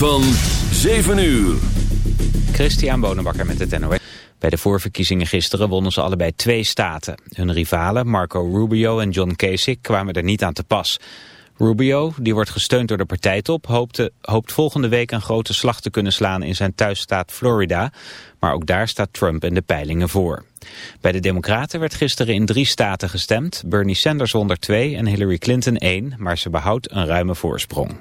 Van 7 uur. Christian Bonenbakker met het NOS. Bij de voorverkiezingen gisteren wonnen ze allebei twee staten. Hun rivalen Marco Rubio en John Kasich kwamen er niet aan te pas. Rubio, die wordt gesteund door de partijtop, hoopte, hoopt volgende week een grote slag te kunnen slaan in zijn thuisstaat Florida. Maar ook daar staat Trump in de peilingen voor. Bij de Democraten werd gisteren in drie staten gestemd. Bernie Sanders won er twee en Hillary Clinton één, maar ze behoudt een ruime voorsprong.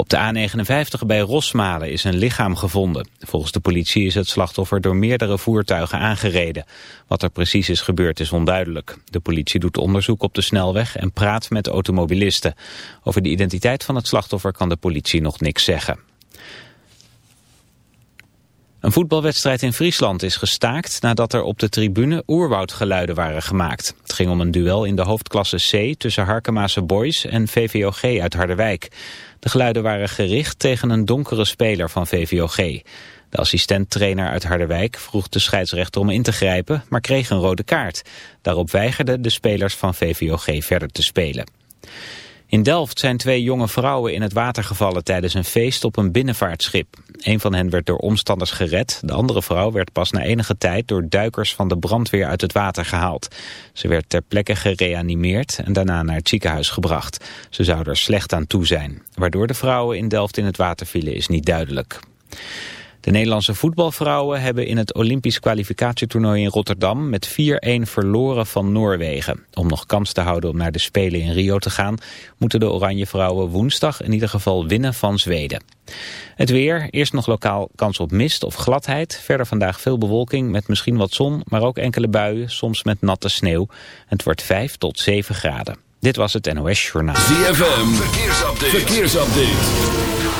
Op de A59 bij Rosmalen is een lichaam gevonden. Volgens de politie is het slachtoffer door meerdere voertuigen aangereden. Wat er precies is gebeurd is onduidelijk. De politie doet onderzoek op de snelweg en praat met automobilisten. Over de identiteit van het slachtoffer kan de politie nog niks zeggen. Een voetbalwedstrijd in Friesland is gestaakt nadat er op de tribune oerwoudgeluiden waren gemaakt. Het ging om een duel in de hoofdklasse C tussen Harkemaase Boys en VVOG uit Harderwijk. De geluiden waren gericht tegen een donkere speler van VVOG. De assistent-trainer uit Harderwijk vroeg de scheidsrechter om in te grijpen, maar kreeg een rode kaart. Daarop weigerden de spelers van VVOG verder te spelen. In Delft zijn twee jonge vrouwen in het water gevallen tijdens een feest op een binnenvaartschip. Een van hen werd door omstanders gered. De andere vrouw werd pas na enige tijd door duikers van de brandweer uit het water gehaald. Ze werd ter plekke gereanimeerd en daarna naar het ziekenhuis gebracht. Ze zou er slecht aan toe zijn. Waardoor de vrouwen in Delft in het water vielen is niet duidelijk. De Nederlandse voetbalvrouwen hebben in het Olympisch kwalificatietoernooi in Rotterdam met 4-1 verloren van Noorwegen. Om nog kans te houden om naar de Spelen in Rio te gaan, moeten de Oranje Vrouwen woensdag in ieder geval winnen van Zweden. Het weer, eerst nog lokaal kans op mist of gladheid. Verder vandaag veel bewolking met misschien wat zon, maar ook enkele buien, soms met natte sneeuw. Het wordt 5 tot 7 graden. Dit was het NOS Journaal. ZFM, verkeersupdate. verkeersupdate.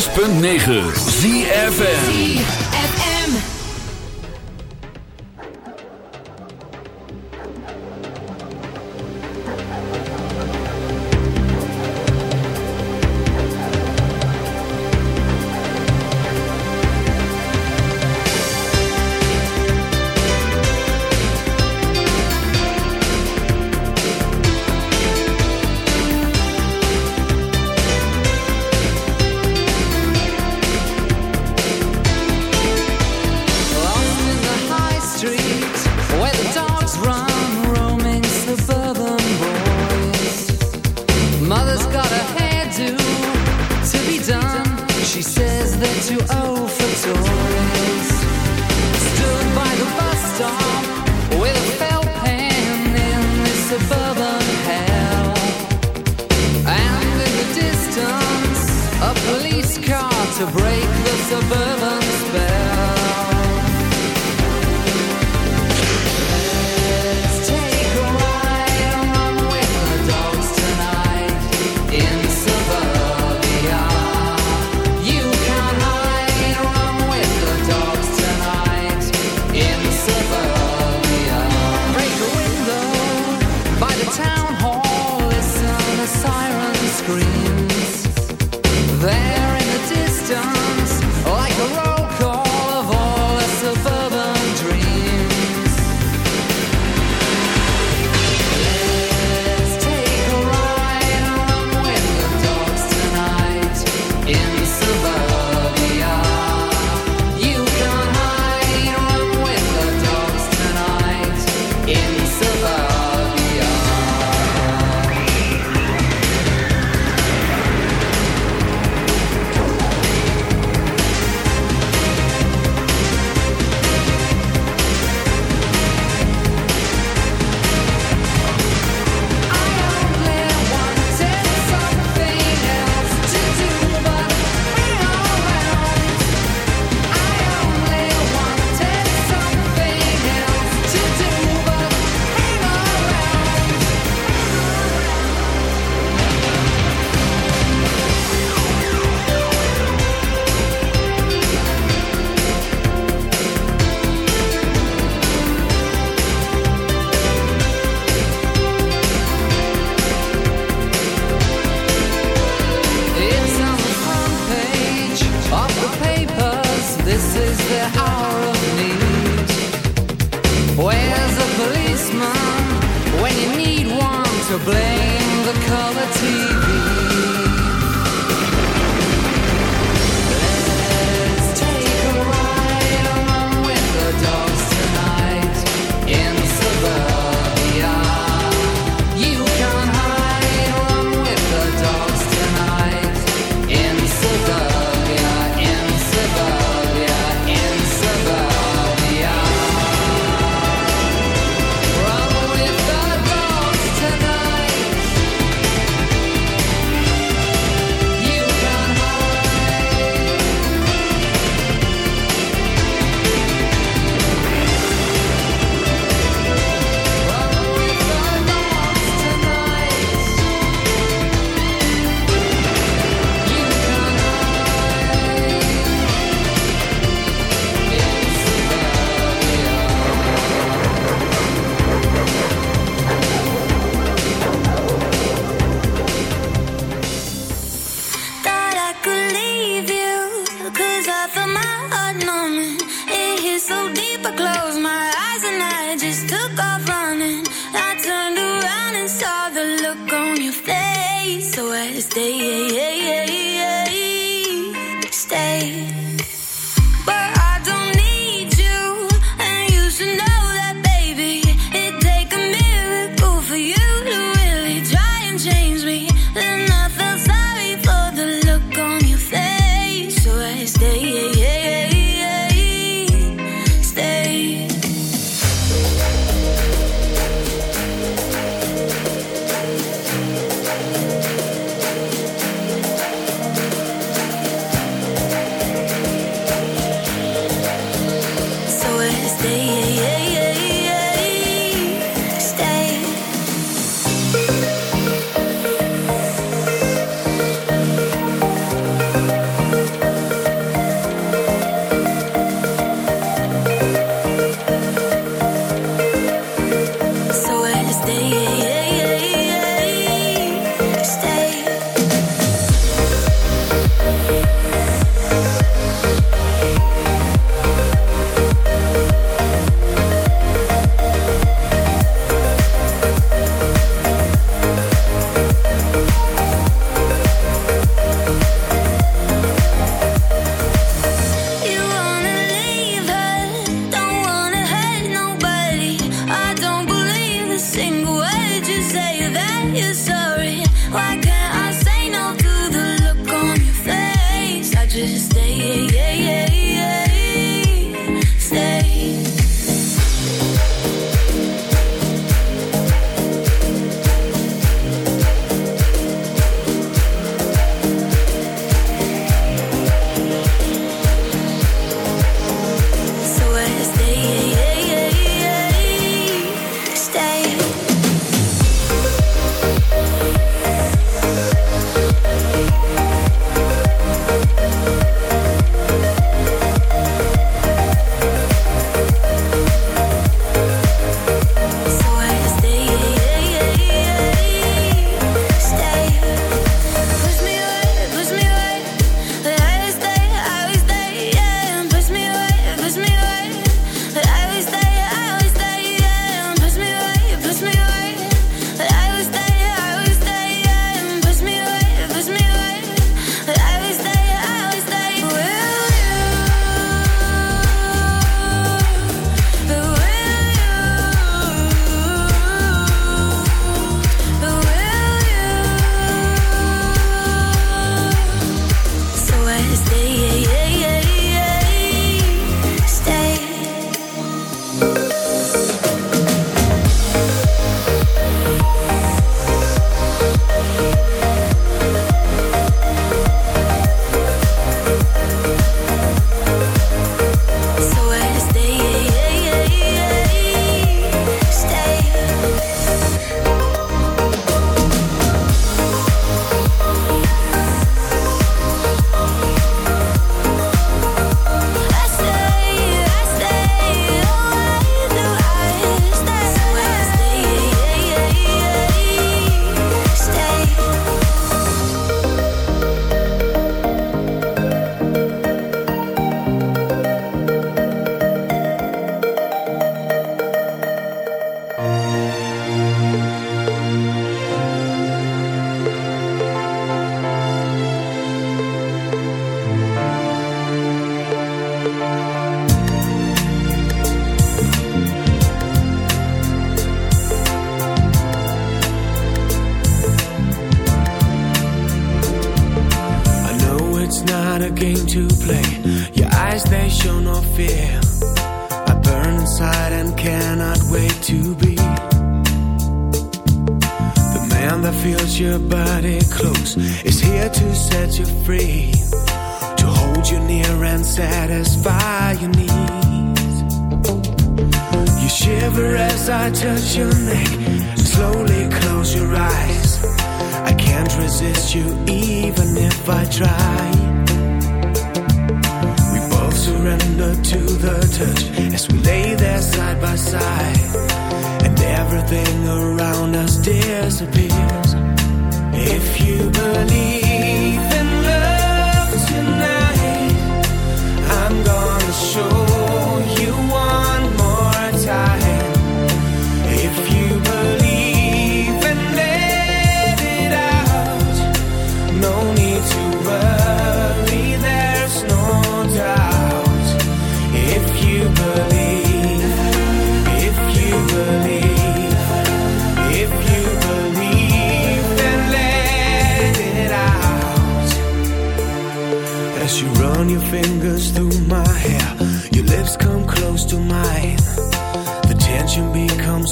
106.9 ZFM.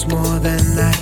more than I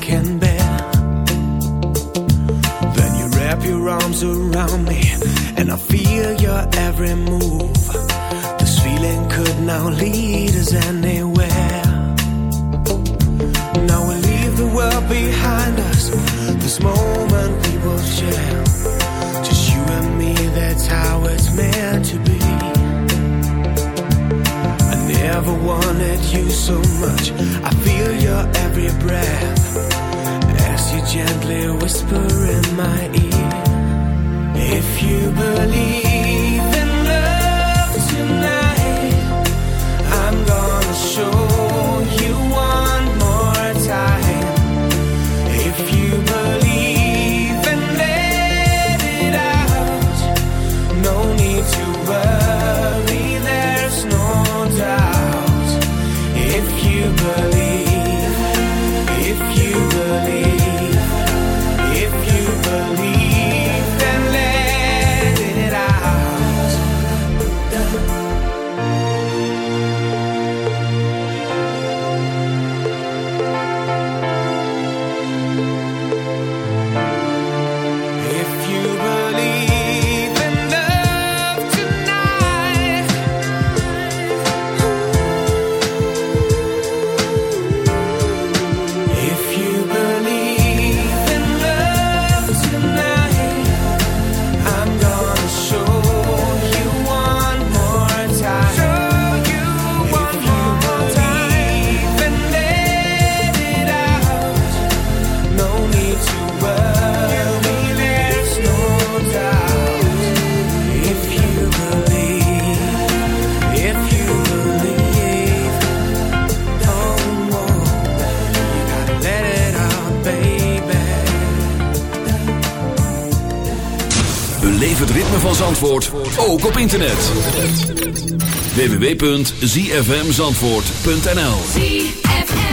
Zandvoort ook op internet. www.zfmzandvoort.nl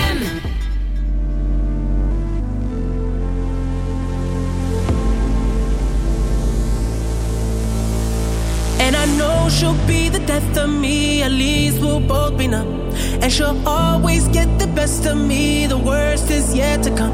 And I know she'll be the death of me. At least we'll both be numb. And she'll always get the best of me. The worst is yet to come.